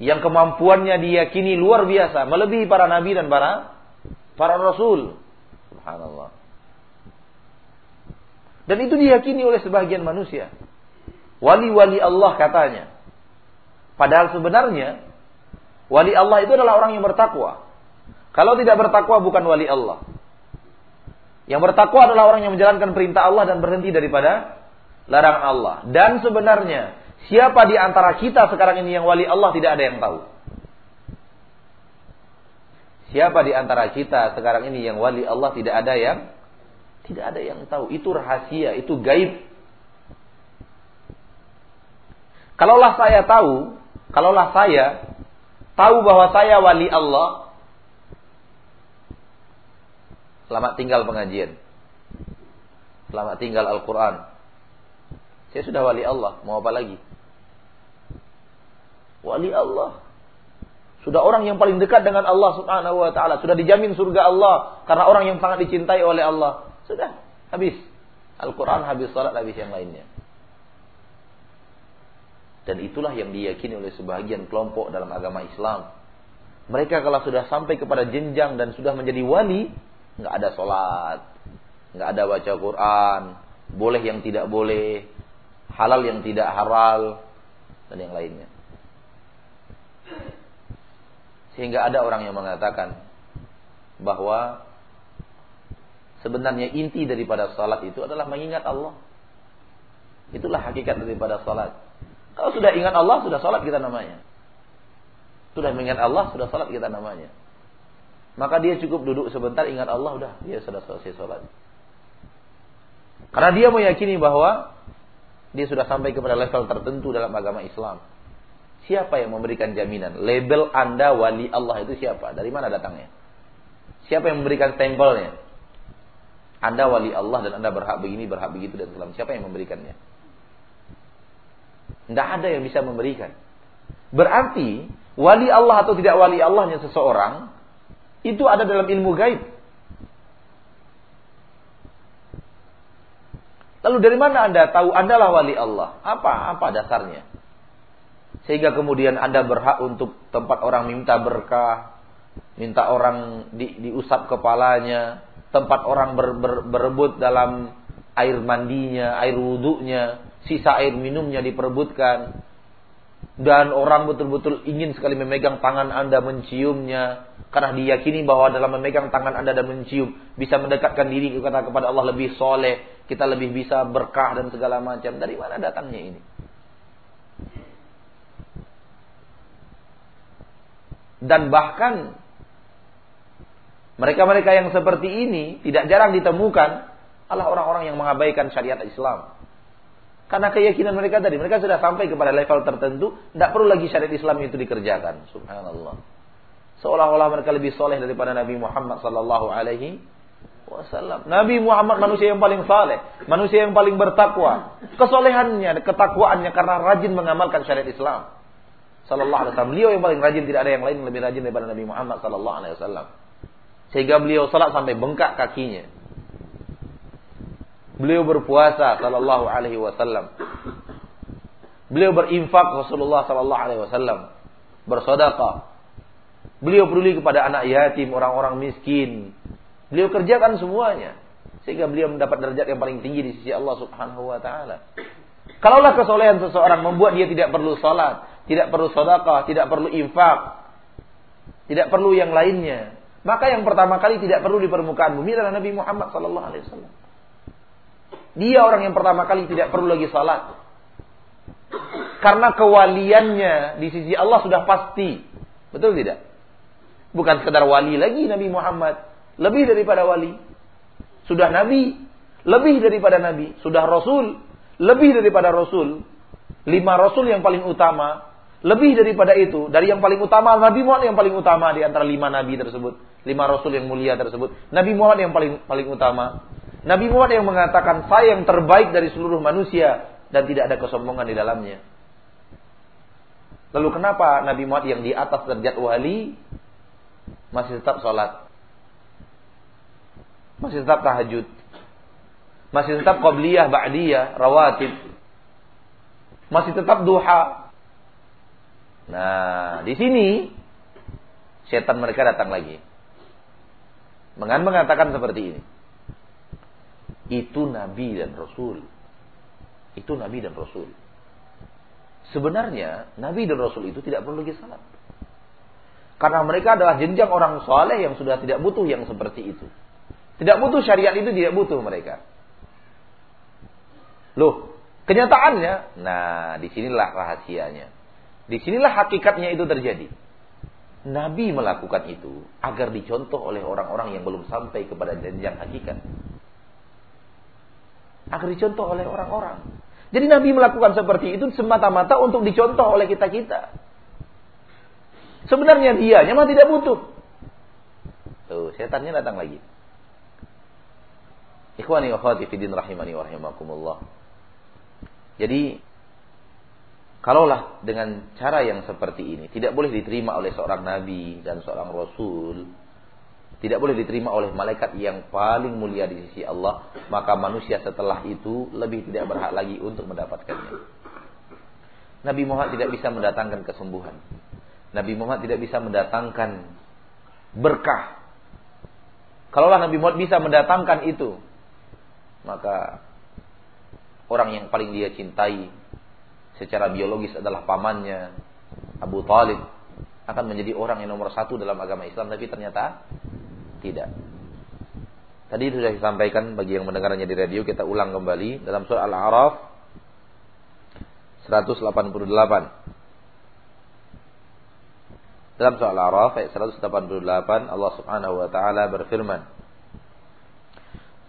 A: Yang kemampuannya diyakini luar biasa, melebihi para nabi dan para para rasul. Subhanallah. Dan itu diyakini oleh sebagian manusia. Wali-wali Allah katanya. Padahal sebenarnya wali Allah itu adalah orang yang bertakwa. Kalau tidak bertakwa bukan wali Allah. Yang bertakwa adalah orang yang menjalankan perintah Allah dan berhenti daripada larangan Allah. Dan sebenarnya siapa di antara kita sekarang ini yang wali Allah tidak ada yang tahu. Siapa di antara kita sekarang ini yang wali Allah tidak ada yang tidak ada yang tahu. Itu rahasia, itu gaib. Kalaulah saya tahu, kalaulah saya tahu bahwa saya wali Allah, selamat tinggal pengajian. Selamat tinggal Al-Quran. Saya sudah wali Allah, mau apa lagi? Wali Allah. Sudah orang yang paling dekat dengan Allah Subhanahu wa taala, sudah dijamin surga Allah karena orang yang sangat dicintai oleh Allah. Sudah habis. Al-Qur'an habis salat habis yang lainnya. Dan itulah yang diyakini oleh sebagian kelompok dalam agama Islam. Mereka kalau sudah sampai kepada jenjang dan sudah menjadi wali, nggak ada sholat, nggak ada baca Quran, boleh yang tidak boleh, halal yang tidak halal, dan yang lainnya. Sehingga ada orang yang mengatakan bahwa sebenarnya inti daripada salat itu adalah mengingat Allah. Itulah hakikat daripada salat. Kalau sudah ingat Allah, sudah salat kita namanya. Sudah mengingat Allah, sudah salat kita namanya. Maka dia cukup duduk sebentar ingat Allah, udah dia sudah selesai salat. Karena dia meyakini bahwa dia sudah sampai kepada level tertentu dalam agama Islam. Siapa yang memberikan jaminan? Label Anda wali Allah itu siapa? Dari mana datangnya? Siapa yang memberikan stempelnya? Anda wali Allah dan Anda berhak begini, berhak begitu dan segala Siapa yang memberikannya? Tidak ada yang bisa memberikan. Berarti wali Allah atau tidak wali Allahnya seseorang itu ada dalam ilmu gaib. Lalu dari mana Anda tahu Anda lah wali Allah? Apa apa dasarnya? Sehingga kemudian Anda berhak untuk tempat orang minta berkah, minta orang di, diusap kepalanya, tempat orang ber, ber, berebut dalam air mandinya, air wudhunya, sisa air minumnya diperebutkan. Dan orang betul-betul ingin sekali memegang tangan Anda menciumnya. Karena diyakini bahwa dalam memegang tangan Anda dan mencium. Bisa mendekatkan diri kepada Allah lebih soleh. Kita lebih bisa berkah dan segala macam. Dari mana datangnya ini? Dan bahkan mereka-mereka yang seperti ini tidak jarang ditemukan adalah orang-orang yang mengabaikan syariat Islam. Karena keyakinan mereka tadi, mereka sudah sampai kepada level tertentu, tidak perlu lagi syariat Islam itu dikerjakan. Subhanallah. Seolah-olah mereka lebih soleh daripada Nabi Muhammad Sallallahu Alaihi Wasallam. Nabi Muhammad manusia yang paling saleh, manusia yang paling bertakwa. Kesolehannya, ketakwaannya karena rajin mengamalkan syariat Islam. Sallallahu Alaihi Wasallam. Beliau yang paling rajin, tidak ada yang lain yang lebih rajin daripada Nabi Muhammad Sallallahu Alaihi Wasallam. Sehingga beliau salat sampai bengkak kakinya. Beliau berpuasa sallallahu alaihi wasallam. Beliau berinfak Rasulullah sallallahu alaihi wasallam. Bersedekah. Beliau peduli kepada anak yatim, orang-orang miskin. Beliau kerjakan semuanya sehingga beliau mendapat derajat yang paling tinggi di sisi Allah Subhanahu wa taala. Kalaulah kesolehan seseorang membuat dia tidak perlu salat, tidak perlu sedekah, tidak perlu infak, tidak perlu yang lainnya, maka yang pertama kali tidak perlu di permukaan bumi adalah Nabi Muhammad sallallahu alaihi wasallam. Dia orang yang pertama kali tidak perlu lagi salat. Karena kewaliannya di sisi Allah sudah pasti. Betul tidak? Bukan sekedar wali lagi Nabi Muhammad. Lebih daripada wali. Sudah Nabi. Lebih daripada Nabi. Sudah Rasul. Lebih daripada Rasul. Lima Rasul yang paling utama. Lebih daripada itu. Dari yang paling utama. Nabi Muhammad yang paling utama di antara lima Nabi tersebut. Lima Rasul yang mulia tersebut. Nabi Muhammad yang paling paling utama. Nabi Muhammad yang mengatakan saya yang terbaik dari seluruh manusia dan tidak ada kesombongan di dalamnya. Lalu kenapa Nabi Muhammad yang di atas derajat wali masih tetap sholat? Masih tetap tahajud? Masih tetap qabliyah, ba'diyah, rawatib? Masih tetap duha? Nah, di sini setan mereka datang lagi. Mengatakan seperti ini itu nabi dan rasul. Itu nabi dan rasul. Sebenarnya nabi dan rasul itu tidak perlu lagi salat. Karena mereka adalah jenjang orang soleh yang sudah tidak butuh yang seperti itu. Tidak butuh syariat itu tidak butuh mereka. Loh, kenyataannya, nah di sinilah rahasianya. Di sinilah hakikatnya itu terjadi. Nabi melakukan itu agar dicontoh oleh orang-orang yang belum sampai kepada jenjang hakikat agar dicontoh oleh orang-orang. Jadi Nabi melakukan seperti itu semata-mata untuk dicontoh oleh kita-kita. Sebenarnya dia memang tidak butuh. Tuh, setannya datang lagi. Ikhwani wa akhwati fidin rahimani wa rahimakumullah. Jadi kalaulah dengan cara yang seperti ini tidak boleh diterima oleh seorang nabi dan seorang rasul, tidak boleh diterima oleh malaikat yang paling mulia di sisi Allah, maka manusia setelah itu lebih tidak berhak lagi untuk mendapatkannya. Nabi Muhammad tidak bisa mendatangkan kesembuhan. Nabi Muhammad tidak bisa mendatangkan berkah. Kalaulah Nabi Muhammad bisa mendatangkan itu, maka orang yang paling dia cintai secara biologis adalah pamannya Abu Talib akan menjadi orang yang nomor satu dalam agama Islam, tapi ternyata tidak. Tadi sudah disampaikan bagi yang mendengarnya di radio, kita ulang kembali dalam surah Al-A'raf 188. Dalam surah Al-A'raf ayat 188 Allah Subhanahu wa taala berfirman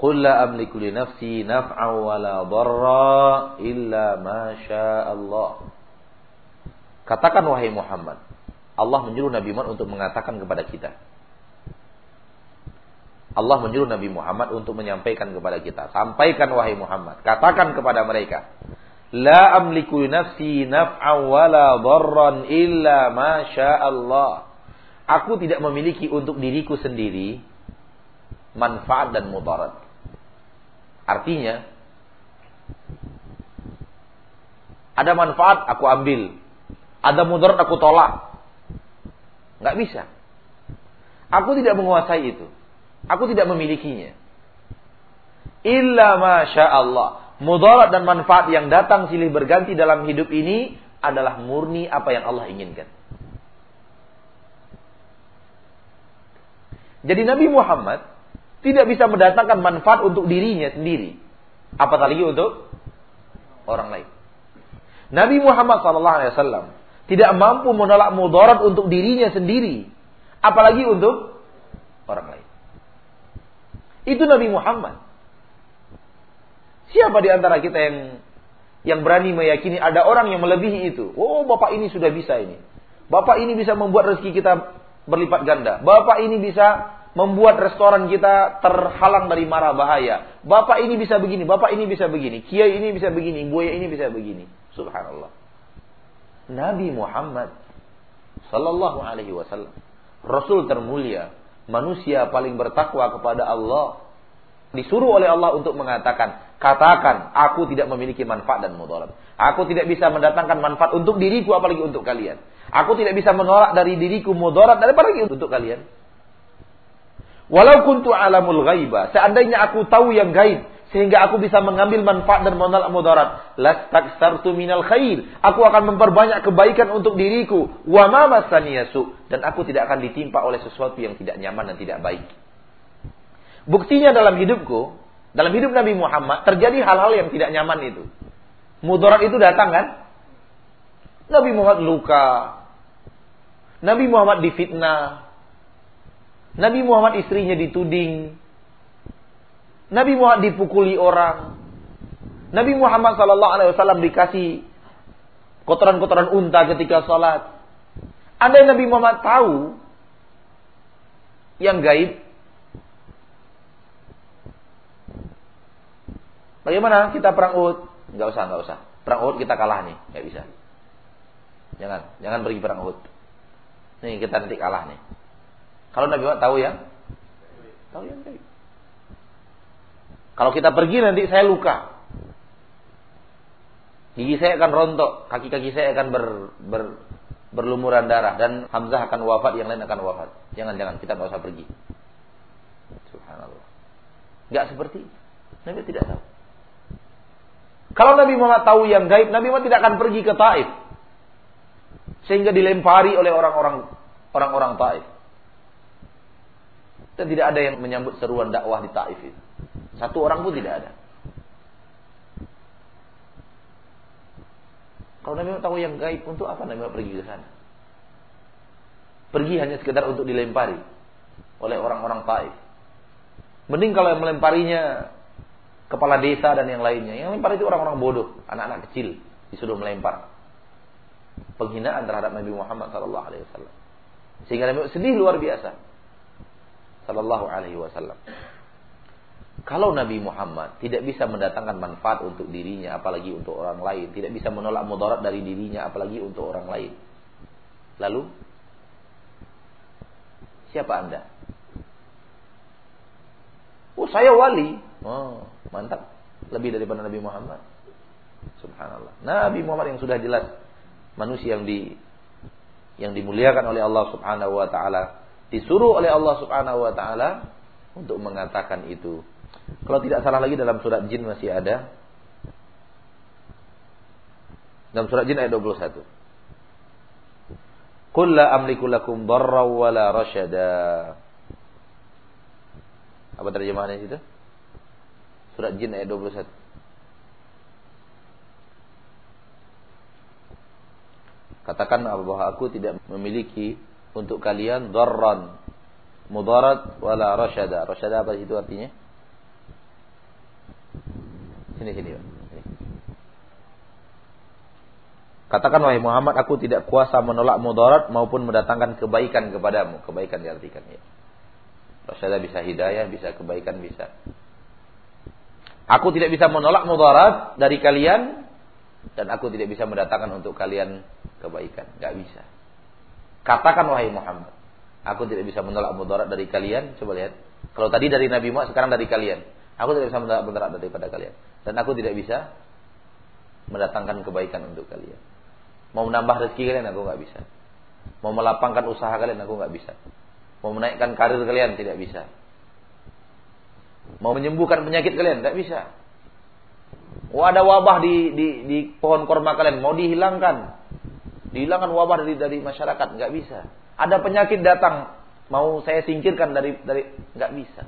A: Qul la amliku li nafsi naf'an wa la dharra illa ma Allah. Katakan wahai Muhammad, Allah menyuruh Nabi Muhammad untuk mengatakan kepada kita. Allah menyuruh Nabi Muhammad untuk menyampaikan kepada kita. Sampaikan wahai Muhammad. Katakan kepada mereka. La amliku nafsi naf'an wala dharran illa ma Allah. Aku tidak memiliki untuk diriku sendiri manfaat dan mudarat. Artinya ada manfaat aku ambil, ada mudarat aku tolak. Nggak bisa. Aku tidak menguasai itu. Aku tidak memilikinya. Illa masya Allah. Mudarat dan manfaat yang datang silih berganti dalam hidup ini adalah murni apa yang Allah inginkan. Jadi Nabi Muhammad tidak bisa mendatangkan manfaat untuk dirinya sendiri. Apalagi untuk orang lain. Nabi Muhammad SAW tidak mampu menolak mudarat untuk dirinya sendiri, apalagi untuk orang lain. Itu Nabi Muhammad. Siapa di antara kita yang yang berani meyakini ada orang yang melebihi itu? Oh, Bapak ini sudah bisa ini. Bapak ini bisa membuat rezeki kita berlipat ganda. Bapak ini bisa membuat restoran kita terhalang dari mara bahaya. Bapak ini bisa begini, bapak ini bisa begini, kiai ini bisa begini, buaya ini bisa begini. Subhanallah. Nabi Muhammad sallallahu alaihi wasallam, rasul termulia, manusia paling bertakwa kepada Allah, disuruh oleh Allah untuk mengatakan, katakan, aku tidak memiliki manfaat dan mudarat. Aku tidak bisa mendatangkan manfaat untuk diriku apalagi untuk kalian. Aku tidak bisa menolak dari diriku mudarat daripada untuk kalian. Walau kuntu alamul ghaiba, seandainya aku tahu yang gaib, sehingga aku bisa mengambil manfaat dan menolak mudarat. Lastaksartu minal khair. Aku akan memperbanyak kebaikan untuk diriku. Wa ma masaniyasu dan aku tidak akan ditimpa oleh sesuatu yang tidak nyaman dan tidak baik. Buktinya dalam hidupku, dalam hidup Nabi Muhammad terjadi hal-hal yang tidak nyaman itu. Mudarat itu datang kan? Nabi Muhammad luka. Nabi Muhammad difitnah. Nabi Muhammad istrinya dituding. Nabi Muhammad dipukuli orang. Nabi Muhammad Sallallahu Alaihi Wasallam dikasih kotoran-kotoran unta ketika. Ada yang Nabi Muhammad tahu yang gaib. Bagaimana kita perang Uhud? Enggak usah, enggak usah. Perang Uhud kita kalah nih, enggak bisa. Jangan, jangan pergi perang Uhud. Nih kita nanti kalah nih. Kalau Nabi Muhammad tahu ya, tahu yang gaib. Kalau kita pergi nanti saya luka. Gigi saya akan rontok, kaki-kaki saya akan ber, ber, berlumuran darah dan Hamzah akan wafat, yang lain akan wafat. Jangan-jangan kita nggak usah pergi. Subhanallah. Gak seperti Nabi tidak tahu. Kalau Nabi Muhammad tahu yang gaib, Nabi Muhammad tidak akan pergi ke Taif. Sehingga dilempari oleh orang-orang orang-orang Taif. Dan tidak ada yang menyambut seruan dakwah di Taif itu. Satu orang pun tidak ada. Kalau Nabi tahu yang gaib, untuk apa Nabi pergi ke sana? Pergi hanya sekedar untuk dilempari oleh orang-orang Taif. Mending kalau yang melemparinya kepala desa dan yang lainnya. Yang melempar itu orang-orang bodoh, anak-anak kecil disuruh melempar. Penghinaan terhadap Nabi Muhammad SAW. Sehingga Nabi sedih luar biasa. Sallallahu alaihi wasallam. Kalau Nabi Muhammad tidak bisa mendatangkan manfaat untuk dirinya apalagi untuk orang lain, tidak bisa menolak mudarat dari dirinya apalagi untuk orang lain. Lalu siapa Anda? Oh, saya wali. Oh, mantap. Lebih daripada Nabi Muhammad. Subhanallah. Nabi Muhammad yang sudah jelas manusia yang di yang dimuliakan oleh Allah Subhanahu wa taala, disuruh oleh Allah Subhanahu wa taala untuk mengatakan itu. Kalau tidak salah lagi dalam surat Jin masih ada. Dalam surat Jin ayat 21. Qul la amliku lakum darra wa la rasyada. Apa terjemahannya situ? Surat Jin ayat 21. Katakan bahwa aku tidak memiliki untuk kalian darran mudarat wala rasyada. Rasyada apa itu artinya? Sini sini. Katakan wahai Muhammad aku tidak kuasa menolak mudarat maupun mendatangkan kebaikan kepadamu. Kebaikan diartikan ya. Rasyada bisa hidayah, bisa kebaikan, bisa. Aku tidak bisa menolak mudarat dari kalian dan aku tidak bisa mendatangkan untuk kalian kebaikan. Gak bisa. Katakan wahai Muhammad, aku tidak bisa menolak mudarat dari kalian. Coba lihat. Kalau tadi dari Nabi Muhammad, sekarang dari kalian. Aku tidak bisa menolak mudarat daripada kalian. Dan aku tidak bisa mendatangkan kebaikan untuk kalian. Mau menambah rezeki kalian, aku nggak bisa. Mau melapangkan usaha kalian, aku nggak bisa. Mau menaikkan karir kalian, tidak bisa. Mau menyembuhkan penyakit kalian, nggak bisa. Oh ada wabah di, di, di pohon korma kalian, mau dihilangkan, Dihilangkan wabah dari dari masyarakat, nggak bisa. Ada penyakit datang, mau saya singkirkan dari dari nggak bisa.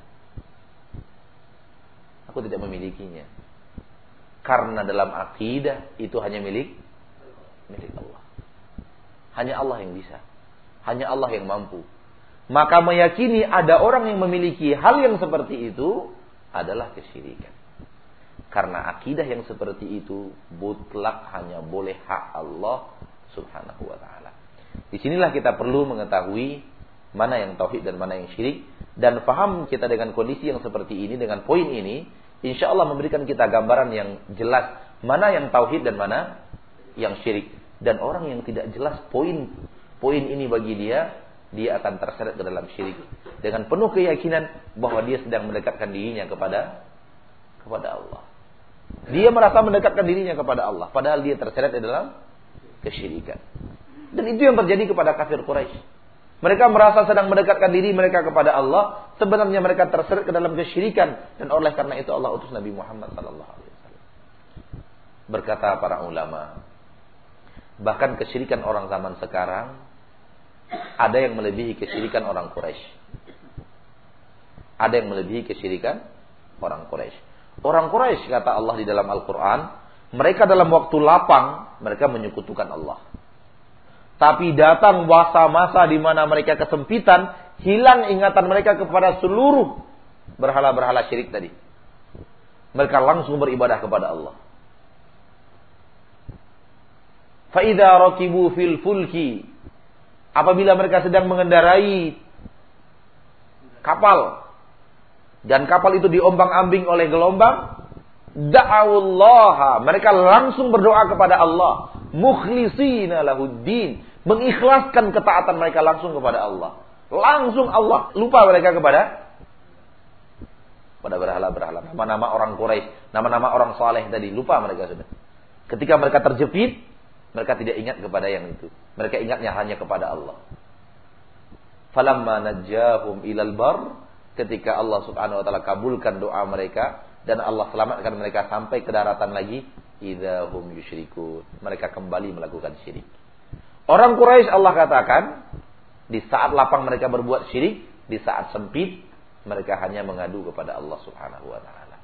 A: Aku tidak memilikinya. Karena dalam akidah itu hanya milik milik Allah. Hanya Allah yang bisa. Hanya Allah yang mampu. Maka meyakini ada orang yang memiliki hal yang seperti itu adalah kesyirikan. Karena akidah yang seperti itu mutlak hanya boleh hak Allah Subhanahu wa taala. Di sinilah kita perlu mengetahui mana yang tauhid dan mana yang syirik dan paham kita dengan kondisi yang seperti ini dengan poin ini insya Allah memberikan kita gambaran yang jelas mana yang tauhid dan mana yang syirik dan orang yang tidak jelas poin poin ini bagi dia dia akan terseret ke dalam syirik dengan penuh keyakinan bahwa dia sedang mendekatkan dirinya kepada kepada Allah. Dia merasa mendekatkan dirinya kepada Allah padahal dia terseret di dalam kesyirikan. Dan itu yang terjadi kepada kafir Quraisy. Mereka merasa sedang mendekatkan diri mereka kepada Allah, sebenarnya mereka terseret ke dalam kesyirikan dan oleh karena itu Allah utus Nabi Muhammad sallallahu alaihi wasallam. Berkata para ulama, bahkan kesyirikan orang zaman sekarang ada yang melebihi kesyirikan orang Quraisy. Ada yang melebihi kesyirikan orang Quraisy. Orang Quraisy kata Allah di dalam Al-Qur'an, mereka dalam waktu lapang, mereka menyekutukan Allah. Tapi datang masa-masa di mana mereka kesempitan, hilang ingatan mereka kepada seluruh berhala-berhala syirik tadi. Mereka langsung beribadah kepada Allah. Fa'idha rakibu fil fulki. Apabila mereka sedang mengendarai kapal. Dan kapal itu diombang-ambing oleh gelombang da'awullaha. Mereka langsung berdoa kepada Allah. Mukhlisina lahuddin. Mengikhlaskan ketaatan mereka langsung kepada Allah. Langsung Allah lupa mereka kepada pada berhala-berhala. Nama-nama orang Quraisy nama-nama orang saleh tadi lupa mereka sudah. Ketika mereka terjepit mereka tidak ingat kepada yang itu. Mereka ingatnya hanya kepada Allah. Falamma najjahum ilal bar. Ketika Allah Subhanahu wa taala kabulkan doa mereka dan Allah selamatkan mereka sampai ke daratan lagi. Idahum yusyrikun. Mereka kembali melakukan syirik. Orang Quraisy Allah katakan di saat lapang mereka berbuat syirik di saat sempit mereka hanya mengadu kepada Allah Subhanahu wa taala.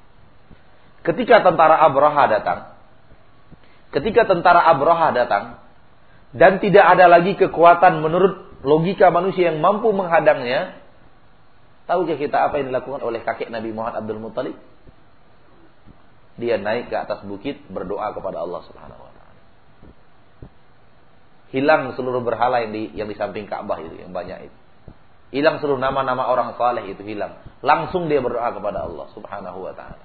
A: Ketika tentara Abraha datang ketika tentara Abraha datang dan tidak ada lagi kekuatan menurut logika manusia yang mampu menghadangnya tahukah kita apa yang dilakukan oleh kakek Nabi Muhammad Abdul Muttalib dia naik ke atas bukit berdoa kepada Allah Subhanahu wa taala. Hilang seluruh berhala yang di yang di samping Ka'bah itu yang banyak itu. Hilang seluruh nama-nama orang saleh itu hilang. Langsung dia berdoa kepada Allah Subhanahu wa taala.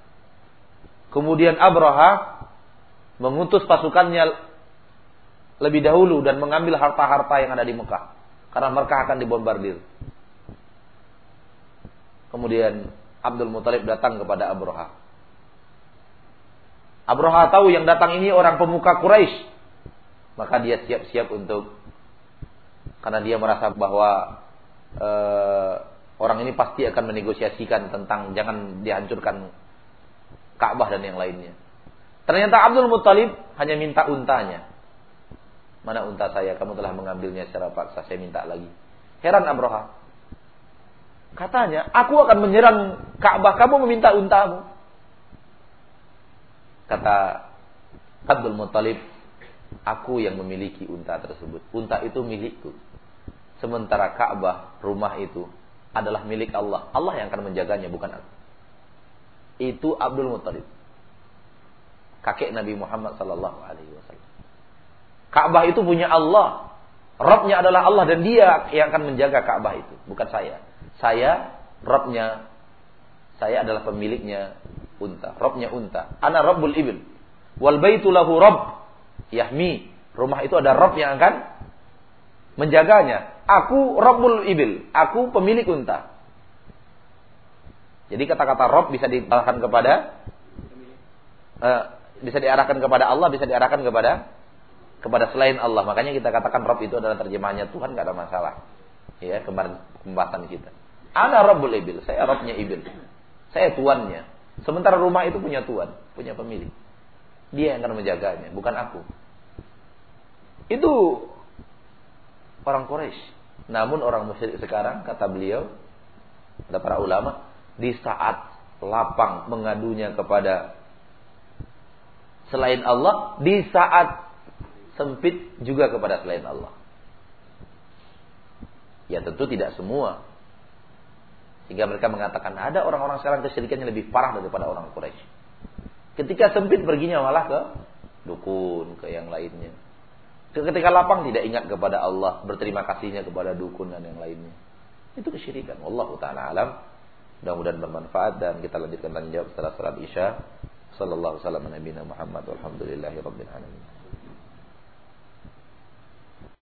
A: Kemudian Abraha mengutus pasukannya lebih dahulu dan mengambil harta-harta yang ada di Mekah. Karena Mekah akan dibombardir. Kemudian Abdul Muthalib datang kepada Abraha Abraha tahu yang datang ini orang pemuka Quraisy. maka dia siap-siap untuk karena dia merasa bahwa e, orang ini pasti akan menegosiasikan tentang jangan dihancurkan Ka'bah dan yang lainnya. Ternyata Abdul Muttalib hanya minta untanya. Mana unta saya? Kamu telah mengambilnya secara paksa. Saya minta lagi. Heran Abroha. Katanya, aku akan menyerang Ka'bah. Kamu meminta untamu. Kata Abdul Muttalib, aku yang memiliki unta tersebut. Unta itu milikku. Sementara Ka'bah, rumah itu adalah milik Allah. Allah yang akan menjaganya, bukan aku. Itu Abdul Muttalib kakek Nabi Muhammad sallallahu alaihi wasallam. Ka'bah itu punya Allah. Robnya adalah Allah dan dia yang akan menjaga Ka'bah itu, bukan saya. Saya Robnya, saya adalah pemiliknya unta. Robnya unta. Ana Rabbul Ibil. Wal baitu lahu Rabb. Yahmi. Rumah itu ada Rob yang akan menjaganya. Aku Rabbul Ibil. Aku pemilik unta. Jadi kata-kata Rob bisa diarahkan kepada uh, bisa diarahkan kepada Allah, bisa diarahkan kepada kepada selain Allah. Makanya kita katakan Rob itu adalah terjemahannya Tuhan, nggak ada masalah. Ya, kemarin pembahasan kita. Ana Rabbul Ibil, saya Robnya Ibil. Saya tuannya. Sementara rumah itu punya tuan, punya pemilik. Dia yang akan menjaganya, bukan aku. Itu orang Quraisy. Namun orang musyrik sekarang kata beliau, ada para ulama, di saat lapang mengadunya kepada selain Allah di saat sempit juga kepada selain Allah. Ya tentu tidak semua. Sehingga mereka mengatakan ada orang-orang sekarang kesyirikannya lebih parah daripada orang Quraisy. Ketika sempit perginya malah ke dukun, ke yang lainnya. Ketika lapang tidak ingat kepada Allah, berterima kasihnya kepada dukun dan yang lainnya. Itu kesyirikan. Wallahu taala alam. Mudah-mudahan bermanfaat dan kita lanjutkan tanya jawab setelah salat Isya. Sallallahu alaihi wasallam Nabi Muhammad walhamdulillahi rabbil alamin.